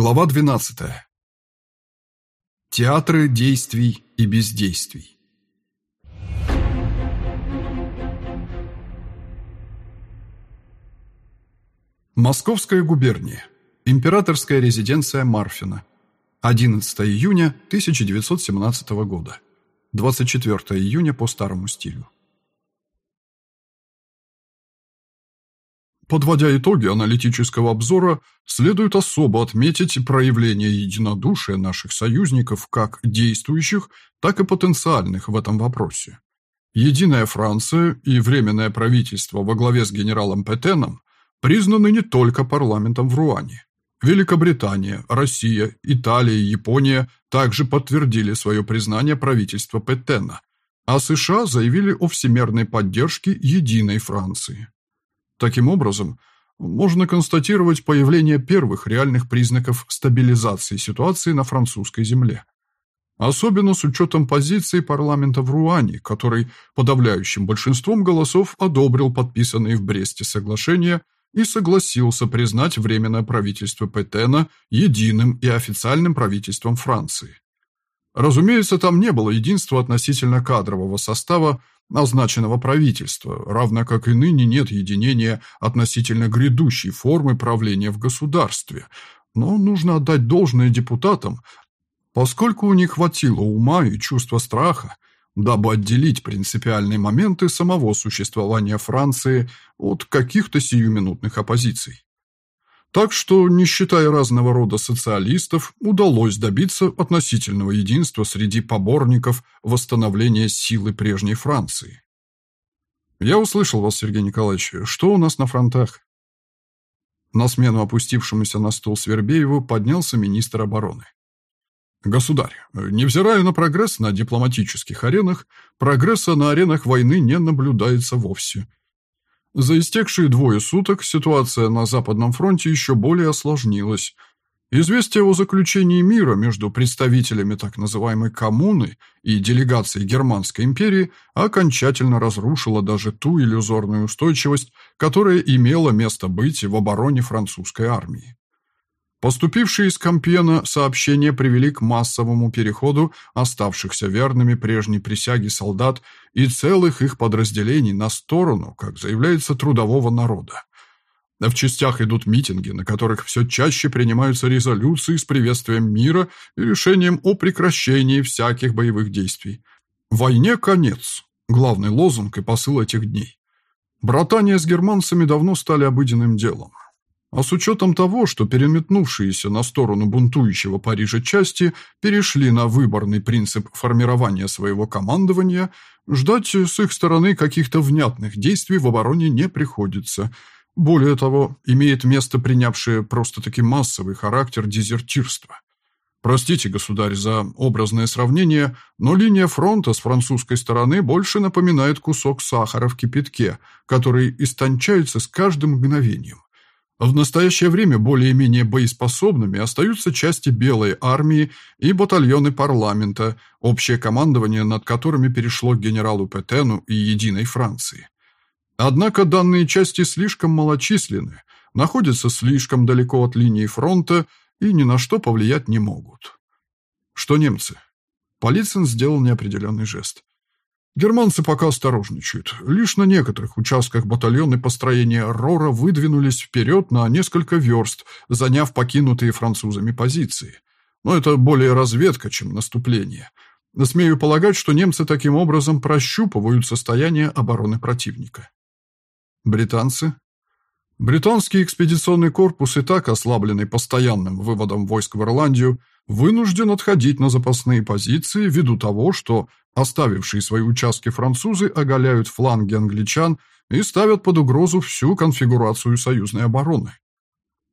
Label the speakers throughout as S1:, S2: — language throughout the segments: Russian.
S1: Глава 12. Театры действий и бездействий. Московская губерния. Императорская резиденция Марфина. 11 июня 1917 года. 24 июня по старому стилю. Подводя итоги аналитического обзора, следует особо отметить проявление единодушия наших союзников как действующих, так и потенциальных в этом вопросе. Единая Франция и Временное правительство во главе с генералом Петеном признаны не только парламентом в Руане. Великобритания, Россия, Италия и Япония также подтвердили свое признание правительства Петена, а США заявили о всемирной поддержке единой Франции. Таким образом, можно констатировать появление первых реальных признаков стабилизации ситуации на французской земле. Особенно с учетом позиции парламента в Руане, который подавляющим большинством голосов одобрил подписанные в Бресте соглашения и согласился признать Временное правительство Петена единым и официальным правительством Франции. Разумеется, там не было единства относительно кадрового состава, назначенного правительства, равно как и ныне нет единения относительно грядущей формы правления в государстве. Но нужно отдать должное депутатам, поскольку у них хватило ума и чувства страха, дабы отделить принципиальные моменты самого существования Франции от каких-то сиюминутных оппозиций. Так что, не считая разного рода социалистов, удалось добиться относительного единства среди поборников восстановления силы прежней Франции. Я услышал вас, Сергей Николаевич. Что у нас на фронтах? На смену опустившемуся на стул Свербееву поднялся министр обороны. Государь, невзирая на прогресс на дипломатических аренах, прогресса на аренах войны не наблюдается вовсе. За истекшие двое суток ситуация на Западном фронте еще более осложнилась. Известие о заключении мира между представителями так называемой «коммуны» и делегацией Германской империи окончательно разрушило даже ту иллюзорную устойчивость, которая имела место быть в обороне французской армии. Поступившие из Компьена сообщения привели к массовому переходу оставшихся верными прежней присяге солдат и целых их подразделений на сторону, как заявляется, трудового народа. В частях идут митинги, на которых все чаще принимаются резолюции с приветствием мира и решением о прекращении всяких боевых действий. «Войне конец» – главный лозунг и посыл этих дней. Братания с германцами давно стали обыденным делом. А с учетом того, что переметнувшиеся на сторону бунтующего Парижа части перешли на выборный принцип формирования своего командования, ждать с их стороны каких-то внятных действий в обороне не приходится. Более того, имеет место принявшее просто-таки массовый характер дезертирства. Простите, государь, за образное сравнение, но линия фронта с французской стороны больше напоминает кусок сахара в кипятке, который истончается с каждым мгновением. В настоящее время более-менее боеспособными остаются части Белой армии и батальоны парламента, общее командование над которыми перешло к генералу Петену и Единой Франции. Однако данные части слишком малочисленны, находятся слишком далеко от линии фронта и ни на что повлиять не могут. Что немцы? Полицин сделал неопределенный жест. Германцы пока осторожничают. Лишь на некоторых участках батальоны построения РОРа выдвинулись вперед на несколько верст, заняв покинутые французами позиции. Но это более разведка, чем наступление. Смею полагать, что немцы таким образом прощупывают состояние обороны противника. Британцы? Британский экспедиционный корпус, и так ослабленный постоянным выводом войск в Ирландию, вынужден отходить на запасные позиции ввиду того, что оставившие свои участки французы оголяют фланги англичан и ставят под угрозу всю конфигурацию союзной обороны.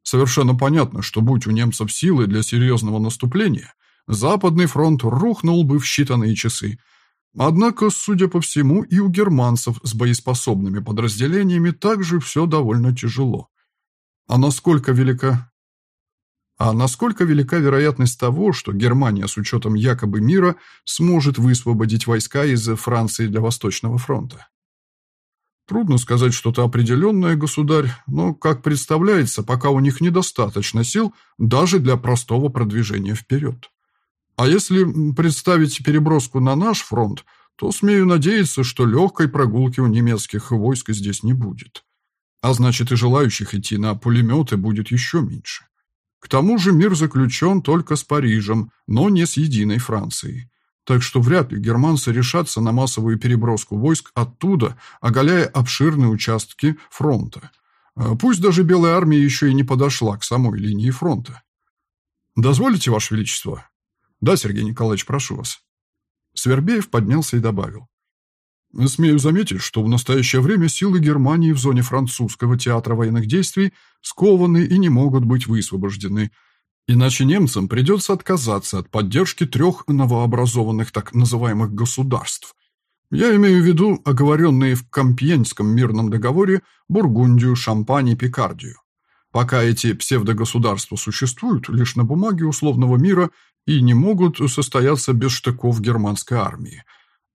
S1: Совершенно понятно, что будь у немцев силы для серьезного наступления, Западный фронт рухнул бы в считанные часы. Однако, судя по всему, и у германцев с боеспособными подразделениями также все довольно тяжело. А насколько велика а насколько велика вероятность того, что Германия с учетом якобы мира сможет высвободить войска из Франции для Восточного фронта? Трудно сказать что-то определенное, государь, но, как представляется, пока у них недостаточно сил даже для простого продвижения вперед. А если представить переброску на наш фронт, то смею надеяться, что легкой прогулки у немецких войск здесь не будет. А значит, и желающих идти на пулеметы будет еще меньше. К тому же мир заключен только с Парижем, но не с единой Францией. Так что вряд ли германцы решатся на массовую переброску войск оттуда, оголяя обширные участки фронта. А пусть даже Белая армия еще и не подошла к самой линии фронта. «Дозволите, Ваше Величество?» «Да, Сергей Николаевич, прошу вас». Свербеев поднялся и добавил. Смею заметить, что в настоящее время силы Германии в зоне французского театра военных действий скованы и не могут быть высвобождены – Иначе немцам придется отказаться от поддержки трех новообразованных так называемых государств. Я имею в виду оговоренные в Компьенском мирном договоре Бургундию, Шампань и Пикардию. Пока эти псевдогосударства существуют лишь на бумаге условного мира и не могут состояться без штыков германской армии.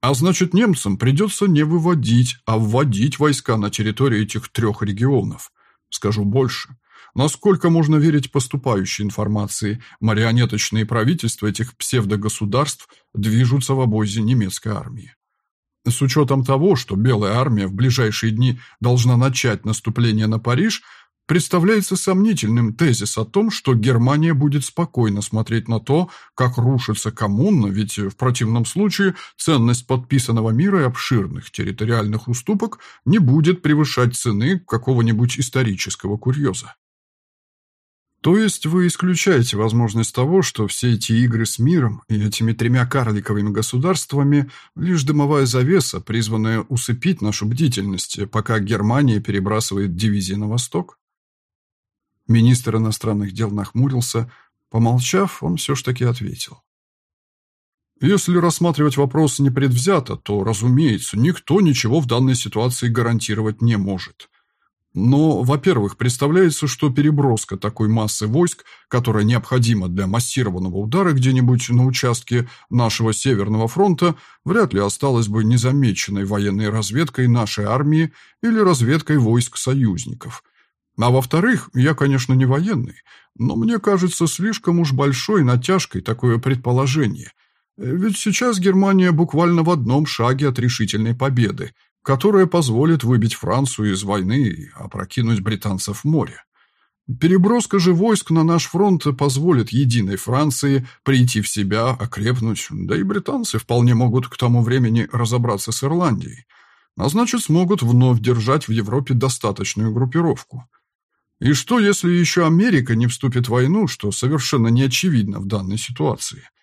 S1: А значит, немцам придется не выводить, а вводить войска на территории этих трех регионов. Скажу больше. Насколько можно верить поступающей информации, марионеточные правительства этих псевдогосударств движутся в обозе немецкой армии. С учетом того, что Белая армия в ближайшие дни должна начать наступление на Париж, представляется сомнительным тезис о том, что Германия будет спокойно смотреть на то, как рушится коммуна, ведь в противном случае ценность подписанного мира и обширных территориальных уступок не будет превышать цены какого-нибудь исторического курьеза. То есть вы исключаете возможность того, что все эти игры с миром и этими тремя карликовыми государствами – лишь дымовая завеса, призванная усыпить нашу бдительность, пока Германия перебрасывает дивизии на восток? Министр иностранных дел нахмурился. Помолчав, он все ж таки ответил. Если рассматривать вопрос непредвзято, то, разумеется, никто ничего в данной ситуации гарантировать не может – но, во-первых, представляется, что переброска такой массы войск, которая необходима для массированного удара где-нибудь на участке нашего Северного фронта, вряд ли осталась бы незамеченной военной разведкой нашей армии или разведкой войск союзников. А во-вторых, я, конечно, не военный, но мне кажется слишком уж большой натяжкой такое предположение. Ведь сейчас Германия буквально в одном шаге от решительной победы – которая позволит выбить Францию из войны и опрокинуть британцев в море. Переброска же войск на наш фронт позволит единой Франции прийти в себя, окрепнуть, да и британцы вполне могут к тому времени разобраться с Ирландией, а значит смогут вновь держать в Европе достаточную группировку. И что, если еще Америка не вступит в войну, что совершенно не очевидно в данной ситуации –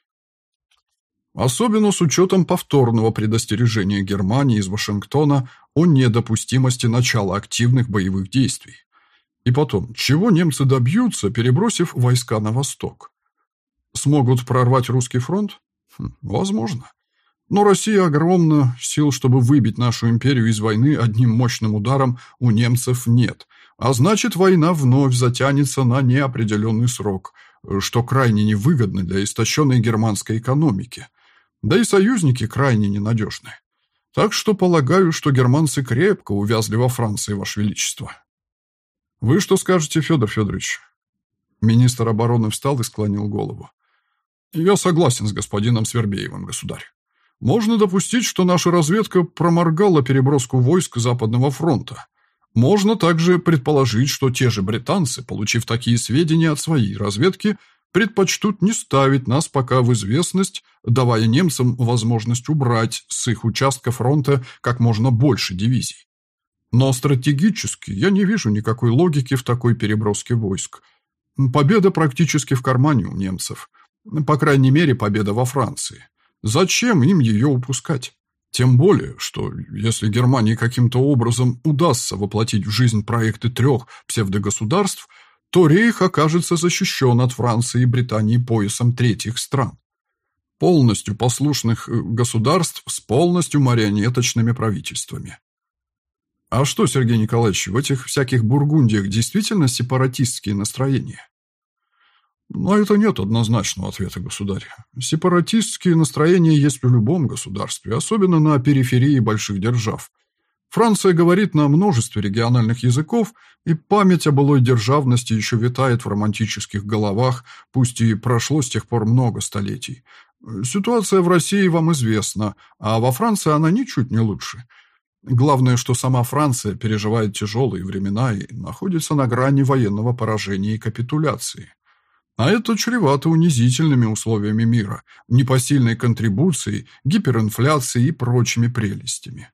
S1: Особенно с учетом повторного предостережения Германии из Вашингтона о недопустимости начала активных боевых действий. И потом, чего немцы добьются, перебросив войска на восток? Смогут прорвать русский фронт? Хм, возможно. Но Россия огромна, сил, чтобы выбить нашу империю из войны одним мощным ударом, у немцев нет. А значит, война вновь затянется на неопределенный срок, что крайне невыгодно для истощенной германской экономики – да и союзники крайне ненадежны. Так что полагаю, что германцы крепко увязли во Франции, Ваше Величество. Вы что скажете, Федор Федорович? Министр обороны встал и склонил голову. Я согласен с господином Свербеевым, государь. Можно допустить, что наша разведка проморгала переброску войск Западного фронта. Можно также предположить, что те же британцы, получив такие сведения от своей разведки, предпочтут не ставить нас пока в известность, давая немцам возможность убрать с их участка фронта как можно больше дивизий. Но стратегически я не вижу никакой логики в такой переброске войск. Победа практически в кармане у немцев. По крайней мере, победа во Франции. Зачем им ее упускать? Тем более, что если Германии каким-то образом удастся воплотить в жизнь проекты трех псевдогосударств – то Рейх окажется защищен от Франции и Британии поясом третьих стран. Полностью послушных э, государств с полностью марионеточными правительствами. А что, Сергей Николаевич, в этих всяких Бургундиях действительно сепаратистские настроения? На это нет однозначного ответа, государь. Сепаратистские настроения есть в любом государстве, особенно на периферии больших держав. Франция говорит на множестве региональных языков, и память о былой державности еще витает в романтических головах, пусть и прошло с тех пор много столетий. Ситуация в России вам известна, а во Франции она ничуть не лучше. Главное, что сама Франция переживает тяжелые времена и находится на грани военного поражения и капитуляции. А это чревато унизительными условиями мира, непосильной контрибуцией, гиперинфляцией и прочими прелестями.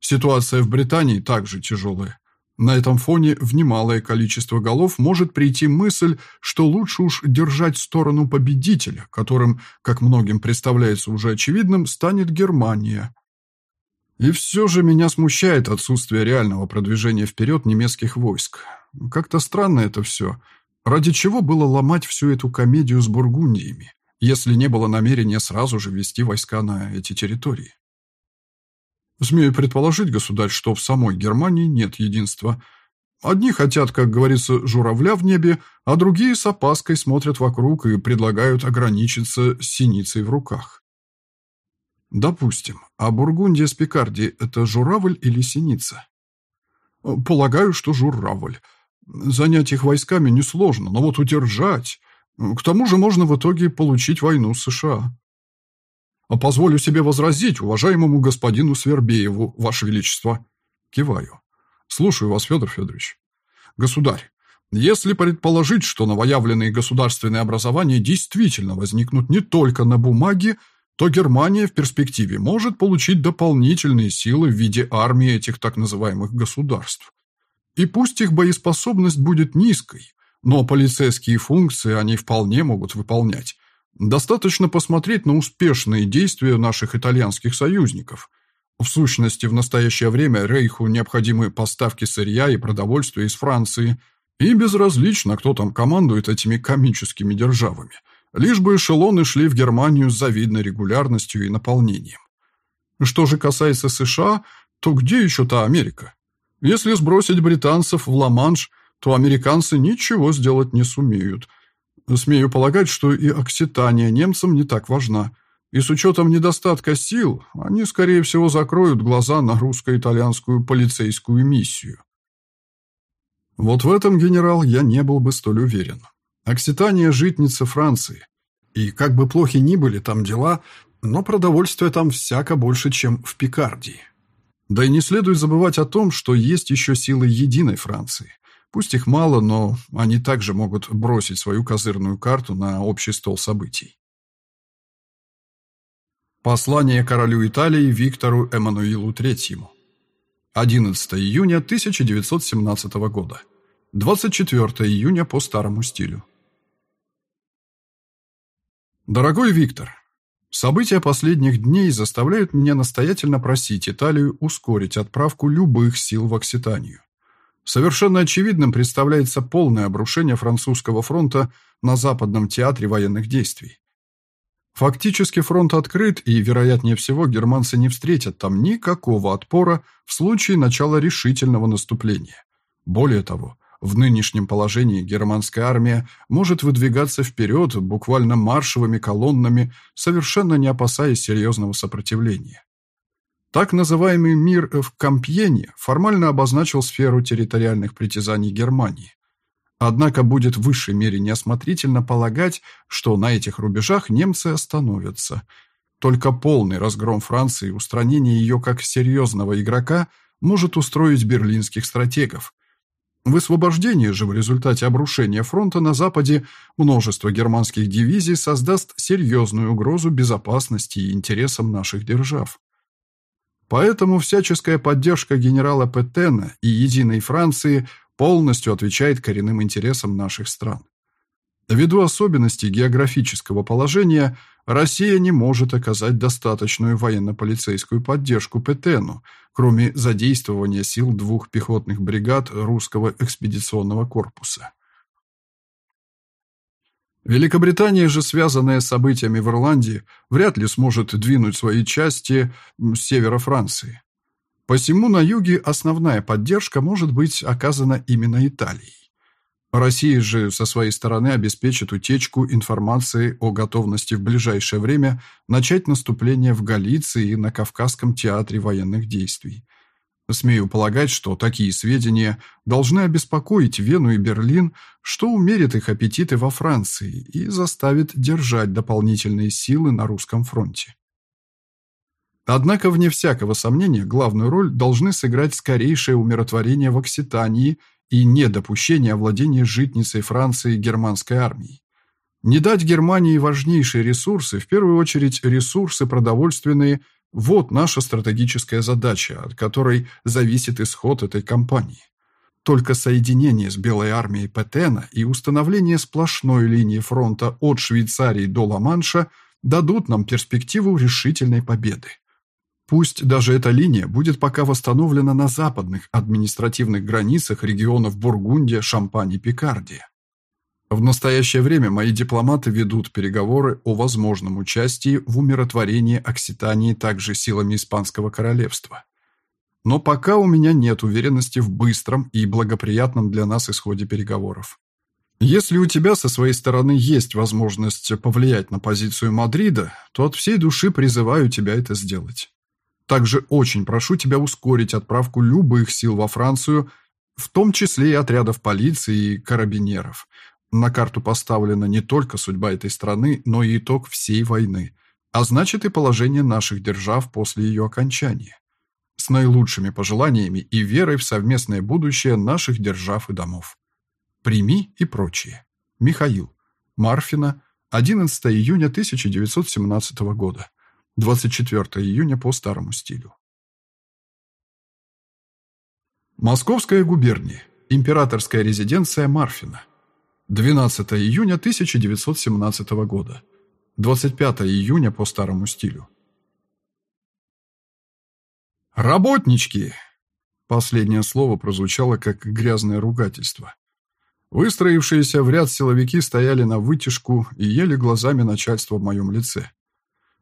S1: Ситуация в Британии также тяжелая. На этом фоне в немалое количество голов может прийти мысль, что лучше уж держать сторону победителя, которым, как многим представляется уже очевидным, станет Германия. И все же меня смущает отсутствие реального продвижения вперед немецких войск. Как-то странно это все. Ради чего было ломать всю эту комедию с Бургундиями, если не было намерения сразу же ввести войска на эти территории? Смею предположить, государь, что в самой Германии нет единства. Одни хотят, как говорится, журавля в небе, а другие с опаской смотрят вокруг и предлагают ограничиться синицей в руках. Допустим, а Бургундия с Пикардией – это журавль или синица? Полагаю, что журавль. Занять их войсками несложно, но вот удержать... К тому же можно в итоге получить войну с США. А позволю себе возразить уважаемому господину Свербееву, Ваше Величество. Киваю. Слушаю вас, Федор Федорович. Государь, если предположить, что новоявленные государственные образования действительно возникнут не только на бумаге, то Германия в перспективе может получить дополнительные силы в виде армии этих так называемых государств. И пусть их боеспособность будет низкой, но полицейские функции они вполне могут выполнять, Достаточно посмотреть на успешные действия наших итальянских союзников. В сущности, в настоящее время Рейху необходимы поставки сырья и продовольствия из Франции, и безразлично, кто там командует этими комическими державами, лишь бы эшелоны шли в Германию с завидной регулярностью и наполнением. Что же касается США, то где еще та Америка? Если сбросить британцев в Ла-Манш, то американцы ничего сделать не сумеют – Смею полагать, что и Окситания немцам не так важна. И с учетом недостатка сил, они, скорее всего, закроют глаза на русско-итальянскую полицейскую миссию. Вот в этом, генерал, я не был бы столь уверен. Окситания – житница Франции. И как бы плохи ни были там дела, но продовольствия там всяко больше, чем в Пикардии. Да и не следует забывать о том, что есть еще силы единой Франции. Пусть их мало, но они также могут бросить свою козырную карту на общий стол событий. Послание королю Италии Виктору Эммануилу III. 11 июня 1917 года. 24 июня по старому стилю. Дорогой Виктор, события последних дней заставляют меня настоятельно просить Италию ускорить отправку любых сил в Окситанию. Совершенно очевидным представляется полное обрушение французского фронта на Западном театре военных действий. Фактически фронт открыт, и, вероятнее всего, германцы не встретят там никакого отпора в случае начала решительного наступления. Более того, в нынешнем положении германская армия может выдвигаться вперед буквально маршевыми колоннами, совершенно не опасаясь серьезного сопротивления. Так называемый мир в Кампьене формально обозначил сферу территориальных притязаний Германии. Однако будет в высшей мере неосмотрительно полагать, что на этих рубежах немцы остановятся. Только полный разгром Франции и устранение ее как серьезного игрока может устроить берлинских стратегов. Высвобождение же в результате обрушения фронта на Западе множество германских дивизий создаст серьезную угрозу безопасности и интересам наших держав. Поэтому всяческая поддержка генерала Петена и Единой Франции полностью отвечает коренным интересам наших стран. Ввиду особенностей географического положения, Россия не может оказать достаточную военно-полицейскую поддержку Петену, кроме задействования сил двух пехотных бригад русского экспедиционного корпуса. Великобритания же, связанная с событиями в Ирландии, вряд ли сможет двинуть свои части с севера Франции. Посему на юге основная поддержка может быть оказана именно Италией. Россия же со своей стороны обеспечит утечку информации о готовности в ближайшее время начать наступление в Галиции и на Кавказском театре военных действий. Смею полагать, что такие сведения должны обеспокоить Вену и Берлин, что умерит их аппетиты во Франции и заставит держать дополнительные силы на русском фронте. Однако, вне всякого сомнения, главную роль должны сыграть скорейшее умиротворение в Окситании и недопущение овладения житницей Франции германской армией. Не дать Германии важнейшие ресурсы, в первую очередь ресурсы продовольственные, вот наша стратегическая задача, от которой зависит исход этой кампании. Только соединение с Белой армией Петена и установление сплошной линии фронта от Швейцарии до Ла-Манша дадут нам перспективу решительной победы. Пусть даже эта линия будет пока восстановлена на западных административных границах регионов Бургундия, Шампань и Пикардия. В настоящее время мои дипломаты ведут переговоры о возможном участии в умиротворении Окситании также силами Испанского королевства. Но пока у меня нет уверенности в быстром и благоприятном для нас исходе переговоров. Если у тебя со своей стороны есть возможность повлиять на позицию Мадрида, то от всей души призываю тебя это сделать. Также очень прошу тебя ускорить отправку любых сил во Францию, в том числе и отрядов полиции и карабинеров. На карту поставлена не только судьба этой страны, но и итог всей войны, а значит и положение наших держав после ее окончания. С наилучшими пожеланиями и верой в совместное будущее наших держав и домов. Прими и прочее. Михаил. Марфина. 11 июня 1917 года. 24 июня по старому стилю. Московская губерния. Императорская резиденция Марфина. 12 июня 1917 года. 25 июня по старому стилю. «Работнички!» Последнее слово прозвучало как грязное ругательство. Выстроившиеся в ряд силовики стояли на вытяжку и ели глазами начальства в моем лице.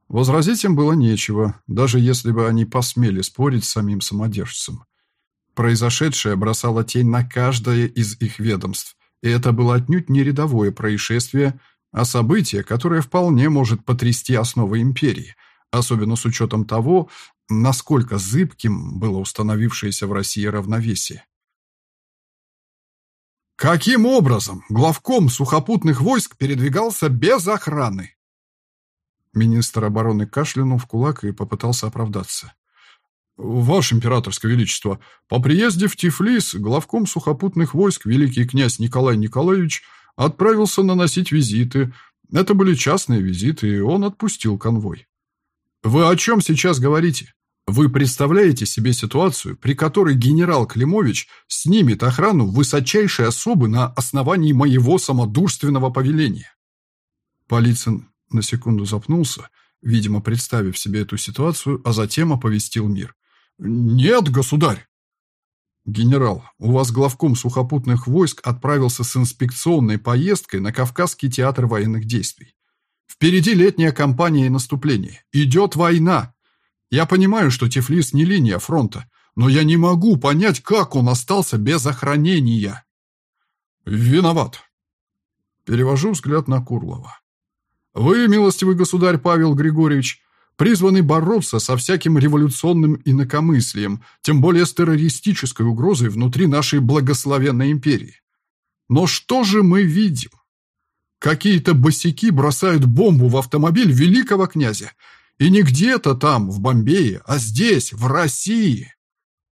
S1: Возразить им было нечего, даже если бы они посмели спорить с самим самодержцем. Произошедшее бросало тень на каждое из их ведомств, и это было отнюдь не рядовое происшествие, а событие, которое вполне может потрясти основы империи, особенно с учетом того, насколько зыбким было установившееся в России равновесие. Каким образом главком сухопутных войск передвигался без охраны? Министр обороны кашлянул в кулак и попытался оправдаться. «Ваше императорское величество, по приезде в Тифлис главком сухопутных войск великий князь Николай Николаевич отправился наносить визиты. Это были частные визиты, и он отпустил конвой». «Вы о чем сейчас говорите? Вы представляете себе ситуацию, при которой генерал Климович снимет охрану высочайшей особы на основании моего самодурственного повеления?» Полицин на секунду запнулся, видимо, представив себе эту ситуацию, а затем оповестил мир. «Нет, государь!» «Генерал, у вас главком сухопутных войск отправился с инспекционной поездкой на Кавказский театр военных действий. Впереди летняя кампания и наступление. Идет война. Я понимаю, что Тифлис не линия фронта, но я не могу понять, как он остался без охранения». «Виноват». Перевожу взгляд на Курлова. Вы, милостивый государь Павел Григорьевич, призваны бороться со всяким революционным инакомыслием, тем более с террористической угрозой внутри нашей благословенной империи. Но что же мы видим? Какие-то босяки бросают бомбу в автомобиль великого князя. И не где-то там, в Бомбее, а здесь, в России.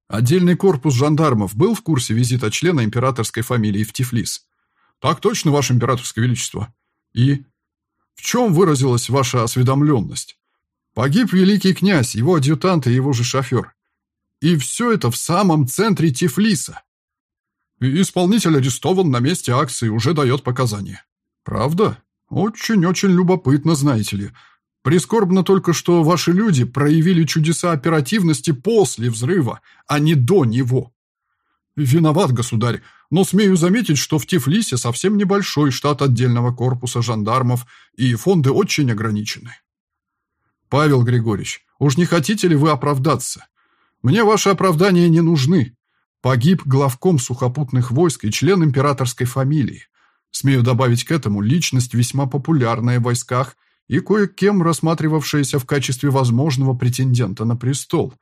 S1: Отдельный корпус жандармов был в курсе визита члена императорской фамилии в Тифлис. Так точно, ваше императорское величество. И в чем выразилась ваша осведомленность? Погиб великий князь, его адъютант и его же шофер. И все это в самом центре Тифлиса. И исполнитель арестован на месте акции, уже дает показания. Правда? Очень-очень любопытно, знаете ли. Прискорбно только, что ваши люди проявили чудеса оперативности после взрыва, а не до него. Виноват, государь, но смею заметить, что в Тифлисе совсем небольшой штат отдельного корпуса жандармов, и фонды очень ограничены. Павел Григорьевич, уж не хотите ли вы оправдаться? Мне ваши оправдания не нужны. Погиб главком сухопутных войск и член императорской фамилии. Смею добавить к этому личность весьма популярная в войсках и кое-кем рассматривавшаяся в качестве возможного претендента на престол.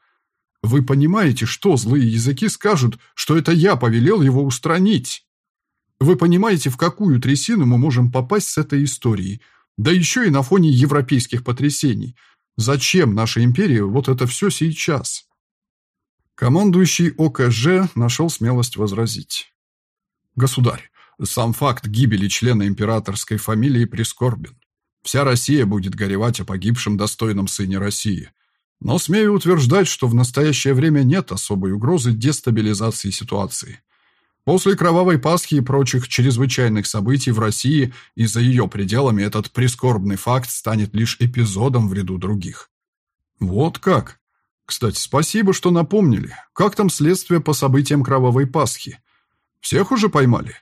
S1: Вы понимаете, что злые языки скажут, что это я повелел его устранить? Вы понимаете, в какую трясину мы можем попасть с этой историей? Да еще и на фоне европейских потрясений. Зачем нашей империи вот это все сейчас? Командующий ОКЖ нашел смелость возразить. Государь, сам факт гибели члена императорской фамилии прискорбен. Вся Россия будет горевать о погибшем достойном сыне России. Но смею утверждать, что в настоящее время нет особой угрозы дестабилизации ситуации. После Кровавой Пасхи и прочих чрезвычайных событий в России и за ее пределами этот прискорбный факт станет лишь эпизодом в ряду других. Вот как. Кстати, спасибо, что напомнили. Как там следствие по событиям Кровавой Пасхи? Всех уже поймали?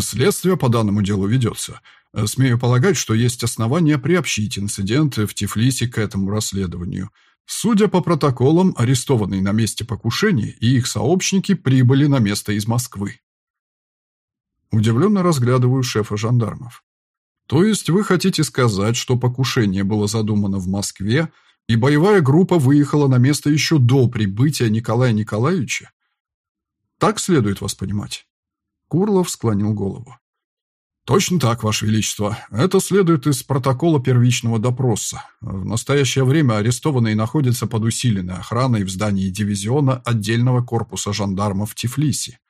S1: Следствие по данному делу ведется. Смею полагать, что есть основания приобщить инцидент в Тифлисе к этому расследованию – Судя по протоколам, арестованные на месте покушения и их сообщники прибыли на место из Москвы. Удивленно разглядываю шефа жандармов. То есть вы хотите сказать, что покушение было задумано в Москве, и боевая группа выехала на место еще до прибытия Николая Николаевича? Так следует вас понимать. Курлов склонил голову. «Точно так, Ваше Величество. Это следует из протокола первичного допроса. В настоящее время арестованные находятся под усиленной охраной в здании дивизиона отдельного корпуса жандармов в Тифлисе.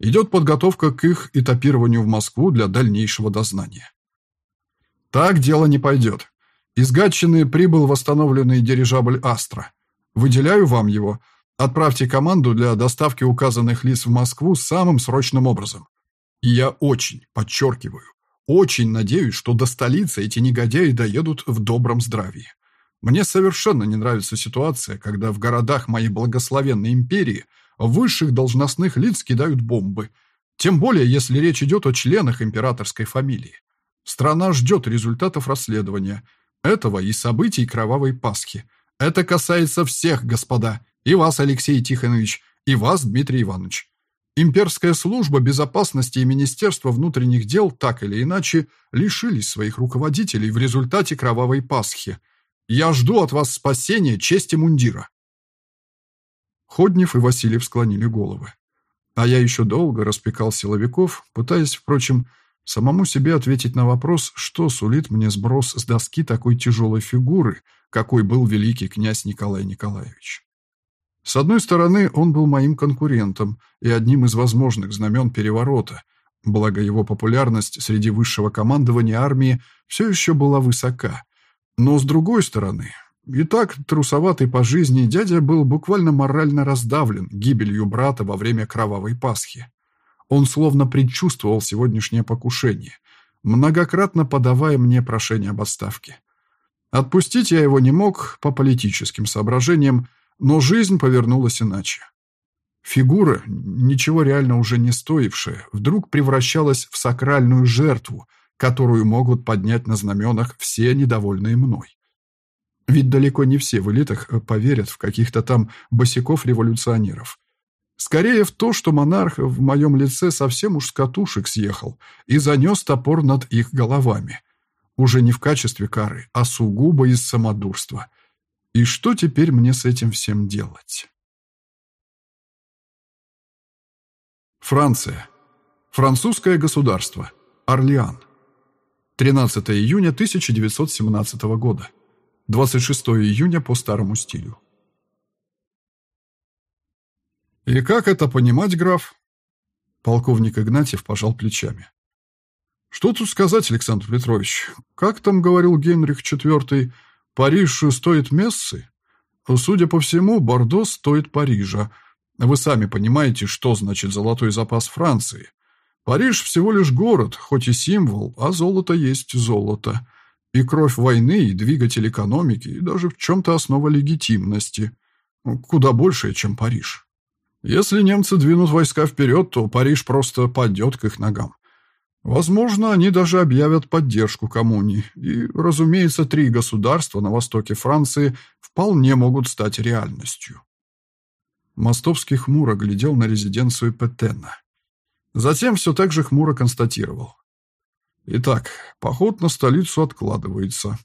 S1: Идет подготовка к их этапированию в Москву для дальнейшего дознания». «Так дело не пойдет. Из Гатчины прибыл восстановленный дирижабль «Астра». Выделяю вам его. Отправьте команду для доставки указанных лиц в Москву самым срочным образом. И я очень, подчеркиваю, очень надеюсь, что до столицы эти негодяи доедут в добром здравии. Мне совершенно не нравится ситуация, когда в городах моей благословенной империи высших должностных лиц кидают бомбы. Тем более, если речь идет о членах императорской фамилии. Страна ждет результатов расследования. Этого и событий Кровавой Пасхи. Это касается всех, господа. И вас, Алексей Тихонович, и вас, Дмитрий Иванович. Имперская служба безопасности и Министерство внутренних дел так или иначе лишились своих руководителей в результате кровавой Пасхи. Я жду от вас спасения чести мундира. Ходнев и Васильев склонили головы. А я еще долго распекал силовиков, пытаясь, впрочем, самому себе ответить на вопрос, что сулит мне сброс с доски такой тяжелой фигуры, какой был великий князь Николай Николаевич. С одной стороны, он был моим конкурентом и одним из возможных знамен переворота, благо его популярность среди высшего командования армии все еще была высока. Но с другой стороны, и так трусоватый по жизни дядя был буквально морально раздавлен гибелью брата во время Кровавой Пасхи. Он словно предчувствовал сегодняшнее покушение, многократно подавая мне прошение об отставке. Отпустить я его не мог по политическим соображениям, но жизнь повернулась иначе. Фигура, ничего реально уже не стоившая, вдруг превращалась в сакральную жертву, которую могут поднять на знаменах все недовольные мной. Ведь далеко не все в элитах поверят в каких-то там босиков-революционеров. Скорее в то, что монарх в моем лице совсем уж с катушек съехал и занес топор над их головами. Уже не в качестве кары, а сугубо из самодурства – и что теперь мне с этим всем делать? Франция. Французское государство. Орлеан. 13 июня 1917 года. 26 июня по старому стилю. «И как это понимать, граф?» Полковник Игнатьев пожал плечами. «Что тут сказать, Александр Петрович? Как там говорил Генрих IV, Париж стоит мессы? Судя по всему, Бордо стоит Парижа. Вы сами понимаете, что значит золотой запас Франции. Париж всего лишь город, хоть и символ, а золото есть золото. И кровь войны, и двигатель экономики, и даже в чем-то основа легитимности. Куда больше, чем Париж. Если немцы двинут войска вперед, то Париж просто падет к их ногам. Возможно, они даже объявят поддержку коммуне, и, разумеется, три государства на востоке Франции вполне могут стать реальностью. Мостовский хмуро глядел на резиденцию Петена. Затем все так же хмуро констатировал. Итак, поход на столицу откладывается.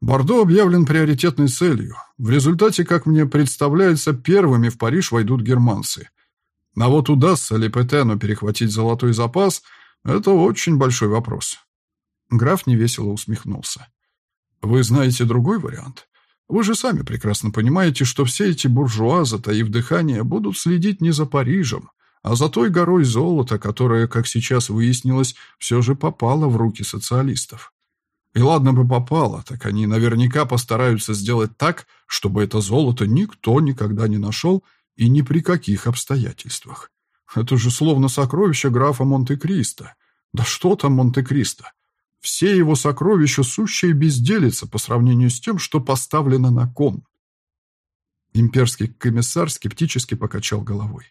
S1: Бордо объявлен приоритетной целью. В результате, как мне представляется, первыми в Париж войдут германцы. А вот удастся ли Петену перехватить золотой запас – это очень большой вопрос. Граф невесело усмехнулся. Вы знаете другой вариант? Вы же сами прекрасно понимаете, что все эти буржуа, затаив дыхание, будут следить не за Парижем, а за той горой золота, которая, как сейчас выяснилось, все же попала в руки социалистов. И ладно бы попало, так они наверняка постараются сделать так, чтобы это золото никто никогда не нашел и ни при каких обстоятельствах. Это же словно сокровище графа Монте-Кристо. Да что там Монте-Кристо? Все его сокровища сущая безделица по сравнению с тем, что поставлено на кон. Имперский комиссар скептически покачал головой.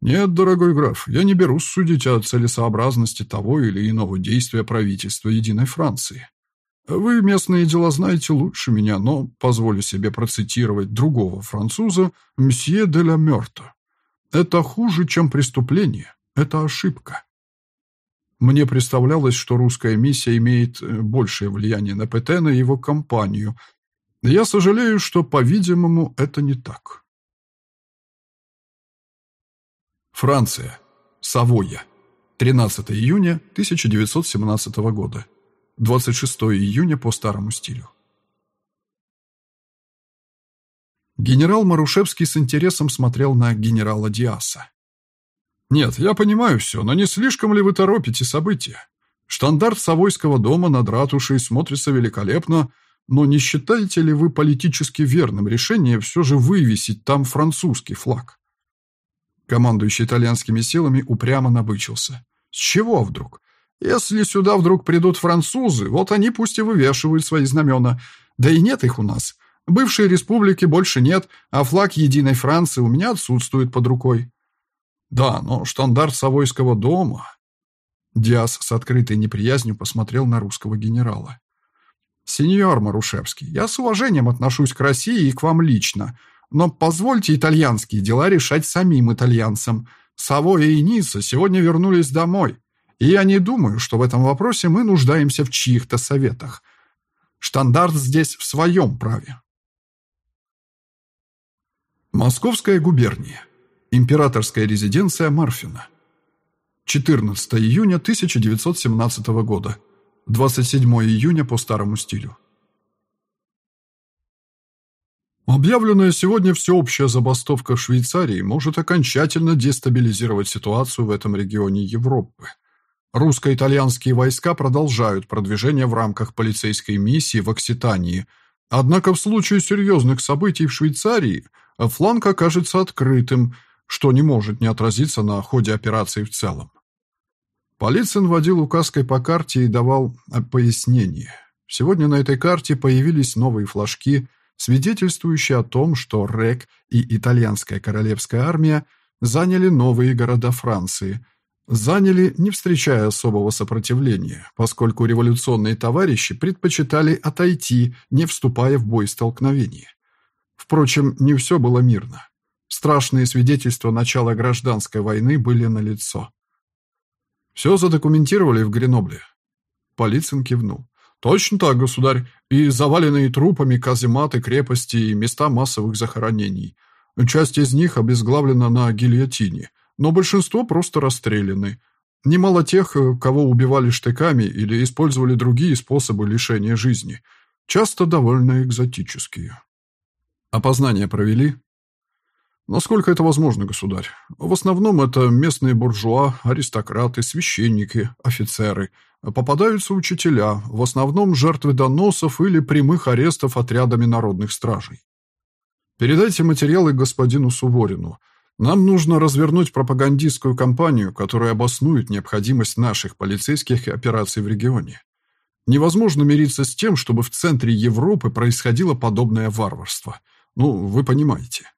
S1: «Нет, дорогой граф, я не берусь судить о целесообразности того или иного действия правительства Единой Франции. Вы местные дела знаете лучше меня, но позволю себе процитировать другого француза, мсье де ла Мёрта. Это хуже, чем преступление, это ошибка. Мне представлялось, что русская миссия имеет э, большее влияние на Петена и его компанию. Я сожалею, что, по-видимому, это не так. Франция. Савойя. 13 июня 1917 года. 26 июня по старому стилю. Генерал Марушевский с интересом смотрел на генерала Диаса. «Нет, я понимаю все, но не слишком ли вы торопите события? Штандарт Савойского дома над ратушей смотрится великолепно, но не считаете ли вы политически верным решение все же вывесить там французский флаг?» Командующий итальянскими силами упрямо набычился. С чего вдруг? Если сюда вдруг придут французы, вот они пусть и вывешивают свои знамена. Да и нет их у нас. Бывшей республики больше нет, а флаг единой Франции у меня отсутствует под рукой. Да, но штандарт Савойского дома... Диас с открытой неприязнью посмотрел на русского генерала. «Сеньор Марушевский, я с уважением отношусь к России и к вам лично, но позвольте итальянские дела решать самим итальянцам. Савоя и Ницца сегодня вернулись домой, и я не думаю, что в этом вопросе мы нуждаемся в чьих-то советах. Штандарт здесь в своем праве. Московская губерния. Императорская резиденция Марфина. 14 июня 1917 года. 27 июня по старому стилю. Объявленная сегодня всеобщая забастовка в Швейцарии может окончательно дестабилизировать ситуацию в этом регионе Европы. Русско-итальянские войска продолжают продвижение в рамках полицейской миссии в Окситании. Однако в случае серьезных событий в Швейцарии фланг окажется открытым, что не может не отразиться на ходе операции в целом. Полицин водил указкой по карте и давал пояснение. Сегодня на этой карте появились новые флажки – свидетельствующий о том, что РЭК и итальянская королевская армия заняли новые города Франции. Заняли, не встречая особого сопротивления, поскольку революционные товарищи предпочитали отойти, не вступая в бой столкновения. Впрочем, не все было мирно. Страшные свидетельства начала гражданской войны были налицо. «Все задокументировали в Гренобле?» Полицин кивнул. «Точно так, государь, и заваленные трупами казематы крепости и места массовых захоронений. Часть из них обезглавлена на гильотине, но большинство просто расстреляны. Немало тех, кого убивали штыками или использовали другие способы лишения жизни, часто довольно экзотические. Опознание провели? Насколько это возможно, государь? В основном это местные буржуа, аристократы, священники, офицеры. Попадаются учителя, в основном жертвы доносов или прямых арестов отрядами народных стражей. Передайте материалы господину Суворину. Нам нужно развернуть пропагандистскую кампанию, которая обоснует необходимость наших полицейских операций в регионе. Невозможно мириться с тем, чтобы в центре Европы происходило подобное варварство. Ну, вы понимаете.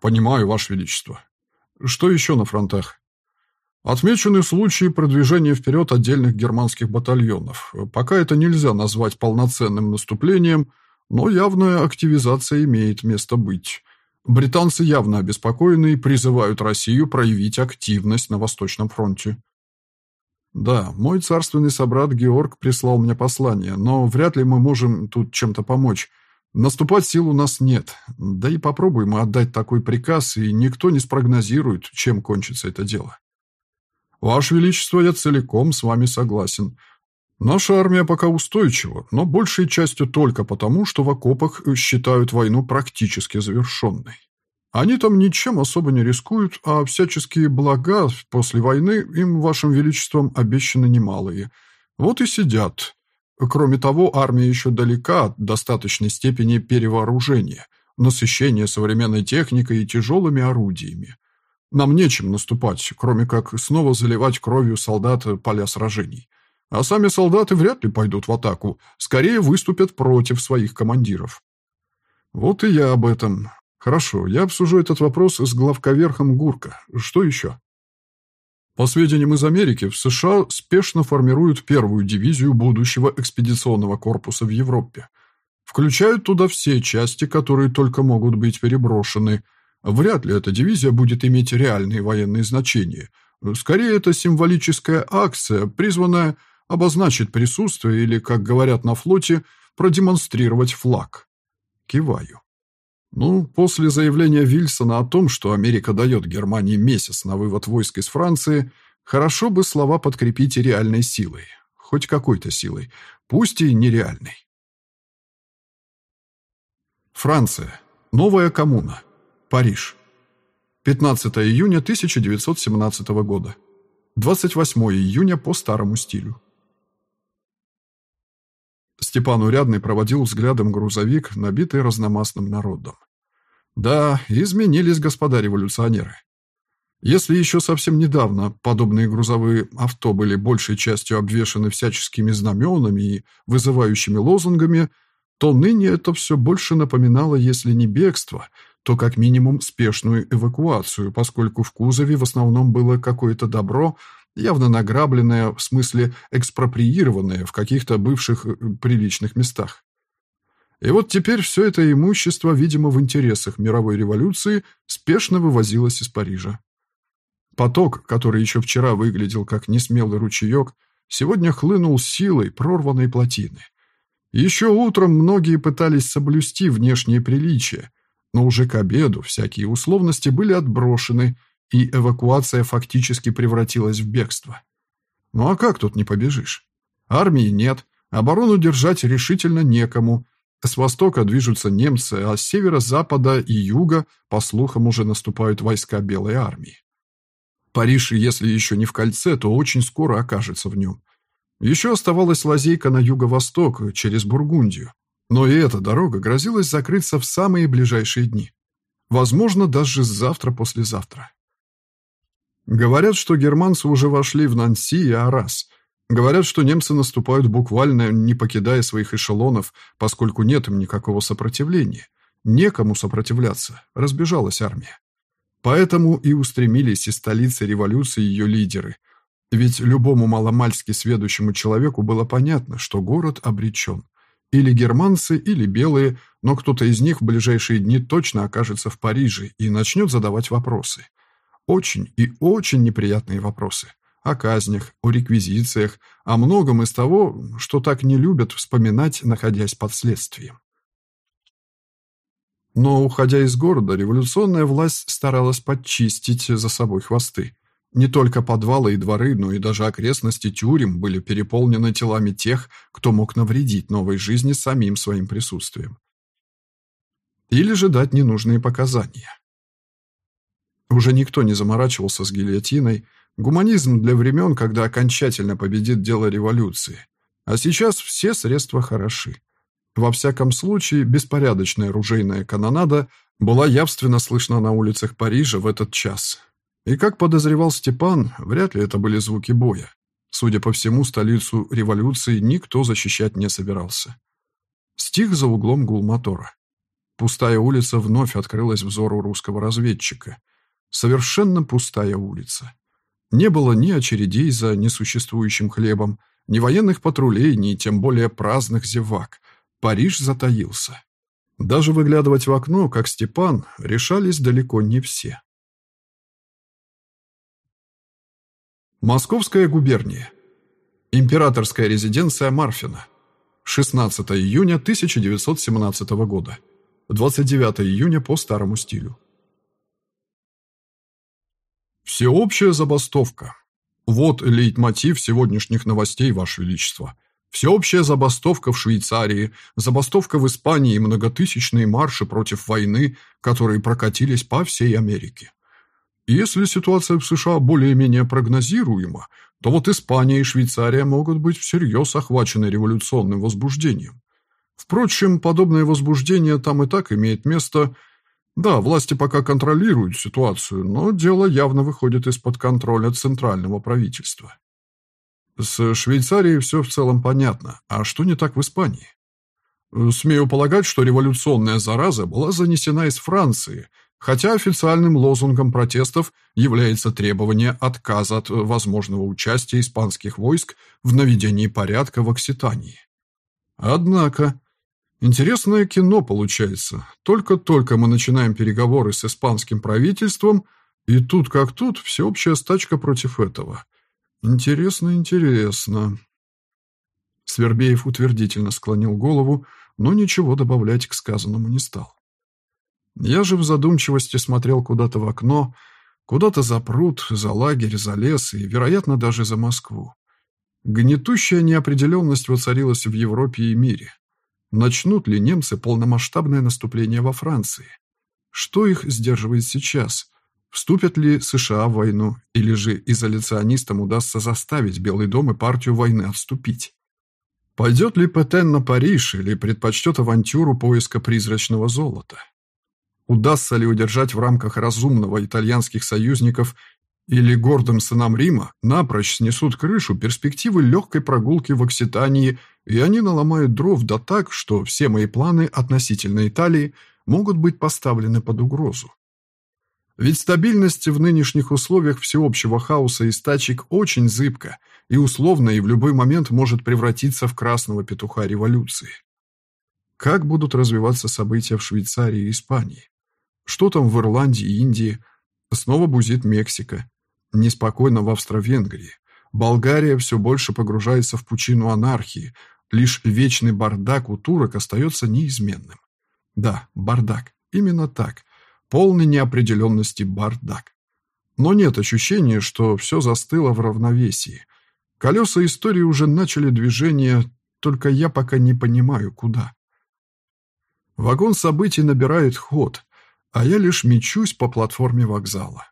S1: Понимаю, Ваше Величество. Что еще на фронтах? Отмечены случаи продвижения вперед отдельных германских батальонов. Пока это нельзя назвать полноценным наступлением, но явная активизация имеет место быть. Британцы явно обеспокоены и призывают Россию проявить активность на Восточном фронте. Да, мой царственный собрат Георг прислал мне послание, но вряд ли мы можем тут чем-то помочь. Наступать сил у нас нет. Да и попробуем отдать такой приказ, и никто не спрогнозирует, чем кончится это дело. Ваше Величество, я целиком с вами согласен. Наша армия пока устойчива, но большей частью только потому, что в окопах считают войну практически завершенной. Они там ничем особо не рискуют, а всяческие блага после войны им, вашим величеством, обещаны немалые. Вот и сидят. Кроме того, армия еще далека от достаточной степени перевооружения, насыщения современной техникой и тяжелыми орудиями. Нам нечем наступать, кроме как снова заливать кровью солдат поля сражений. А сами солдаты вряд ли пойдут в атаку, скорее выступят против своих командиров. Вот и я об этом. Хорошо, я обсужу этот вопрос с главковерхом Гурка. Что еще? По сведениям из Америки, в США спешно формируют первую дивизию будущего экспедиционного корпуса в Европе. Включают туда все части, которые только могут быть переброшены. Вряд ли эта дивизия будет иметь реальные военные значения. Скорее, это символическая акция, призванная обозначить присутствие или, как говорят на флоте, продемонстрировать флаг. Киваю. Ну, после заявления Вильсона о том, что Америка дает Германии месяц на вывод войск из Франции, хорошо бы слова подкрепить реальной силой. Хоть какой-то силой, пусть и нереальной. Франция. Новая коммуна. Париж. 15 июня 1917 года. 28 июня по старому стилю. Степан Урядный проводил взглядом грузовик, набитый разномастным народом. Да, изменились господа революционеры. Если еще совсем недавно подобные грузовые авто были большей частью обвешаны всяческими знаменами и вызывающими лозунгами, то ныне это все больше напоминало, если не бегство, то как минимум спешную эвакуацию, поскольку в кузове в основном было какое-то добро, явно награбленное, в смысле экспроприированное в каких-то бывших э, приличных местах. И вот теперь все это имущество, видимо, в интересах мировой революции, спешно вывозилось из Парижа. Поток, который еще вчера выглядел как несмелый ручеек, сегодня хлынул силой прорванной плотины. Еще утром многие пытались соблюсти внешние приличия, но уже к обеду всякие условности были отброшены, и эвакуация фактически превратилась в бегство. Ну а как тут не побежишь? Армии нет, оборону держать решительно некому. С востока движутся немцы, а с севера-запада и юга, по слухам, уже наступают войска Белой армии. Париж, если еще не в кольце, то очень скоро окажется в нем. Еще оставалась лазейка на юго-восток, через Бургундию. Но и эта дорога грозилась закрыться в самые ближайшие дни. Возможно, даже завтра-послезавтра. Говорят, что германцы уже вошли в Нанси и Арас. Говорят, что немцы наступают буквально не покидая своих эшелонов, поскольку нет им никакого сопротивления. Некому сопротивляться, разбежалась армия. Поэтому и устремились из столицы революции ее лидеры. Ведь любому маломальски сведущему человеку было понятно, что город обречен. Или германцы, или белые, но кто-то из них в ближайшие дни точно окажется в Париже и начнет задавать вопросы. Очень и очень неприятные вопросы. О казнях, о реквизициях, о многом из того, что так не любят вспоминать, находясь под следствием. Но, уходя из города, революционная власть старалась подчистить за собой хвосты. Не только подвалы и дворы, но и даже окрестности тюрем были переполнены телами тех, кто мог навредить новой жизни самим своим присутствием. Или же дать ненужные показания. Уже никто не заморачивался с гильотиной. Гуманизм для времен, когда окончательно победит дело революции. А сейчас все средства хороши. Во всяком случае, беспорядочная оружейная канонада была явственно слышна на улицах Парижа в этот час. И как подозревал Степан, вряд ли это были звуки боя. Судя по всему, столицу революции никто защищать не собирался. Стих за углом гул мотора. Пустая улица вновь открылась взору русского разведчика. Совершенно пустая улица. Не было ни очередей за несуществующим хлебом, ни военных патрулей, ни тем более праздных зевак. Париж затаился. Даже выглядывать в окно, как Степан, решались далеко не все. Московская губерния. Императорская резиденция Марфина. 16 июня 1917 года. 29 июня по старому стилю. Всеобщая забастовка. Вот лейтмотив сегодняшних новостей, Ваше Величество. Всеобщая забастовка в Швейцарии, забастовка в Испании и многотысячные марши против войны, которые прокатились по всей Америке. Если ситуация в США более-менее прогнозируема, то вот Испания и Швейцария могут быть всерьез охвачены революционным возбуждением. Впрочем, подобное возбуждение там и так имеет место. Да, власти пока контролируют ситуацию, но дело явно выходит из-под контроля центрального правительства. С Швейцарией все в целом понятно. А что не так в Испании? Смею полагать, что революционная зараза была занесена из Франции, хотя официальным лозунгом протестов является требование отказа от возможного участия испанских войск в наведении порядка в Окситании. Однако, интересное кино получается. Только-только мы начинаем переговоры с испанским правительством, и тут как тут всеобщая стачка против этого – Интересно, интересно. Свербеев утвердительно склонил голову, но ничего добавлять к сказанному не стал. Я же в задумчивости смотрел куда-то в окно, куда-то за пруд, за лагерь, за лес и, вероятно, даже за Москву. Гнетущая неопределенность воцарилась в Европе и мире. Начнут ли немцы полномасштабное наступление во Франции? Что их сдерживает сейчас? Вступят ли США в войну, или же изоляционистам удастся заставить Белый дом и партию войны отступить? Пойдет ли Петен на Париж или предпочтет авантюру поиска призрачного золота? Удастся ли удержать в рамках разумного итальянских союзников или гордым сынам Рима напрочь снесут крышу перспективы легкой прогулки в Окситании, и они наломают дров да так, что все мои планы относительно Италии могут быть поставлены под угрозу. Ведь стабильность в нынешних условиях всеобщего хаоса и стачек очень зыбка и условно и в любой момент может превратиться в красного петуха революции. Как будут развиваться события в Швейцарии и Испании? Что там в Ирландии и Индии? Снова бузит Мексика. Неспокойно в Австро-Венгрии. Болгария все больше погружается в пучину анархии. Лишь вечный бардак у турок остается неизменным. Да, бардак. Именно так полный неопределенности бардак. Но нет ощущения, что все застыло в равновесии. Колеса истории уже начали движение, только я пока не понимаю, куда. Вагон событий набирает ход, а я лишь мечусь по платформе вокзала.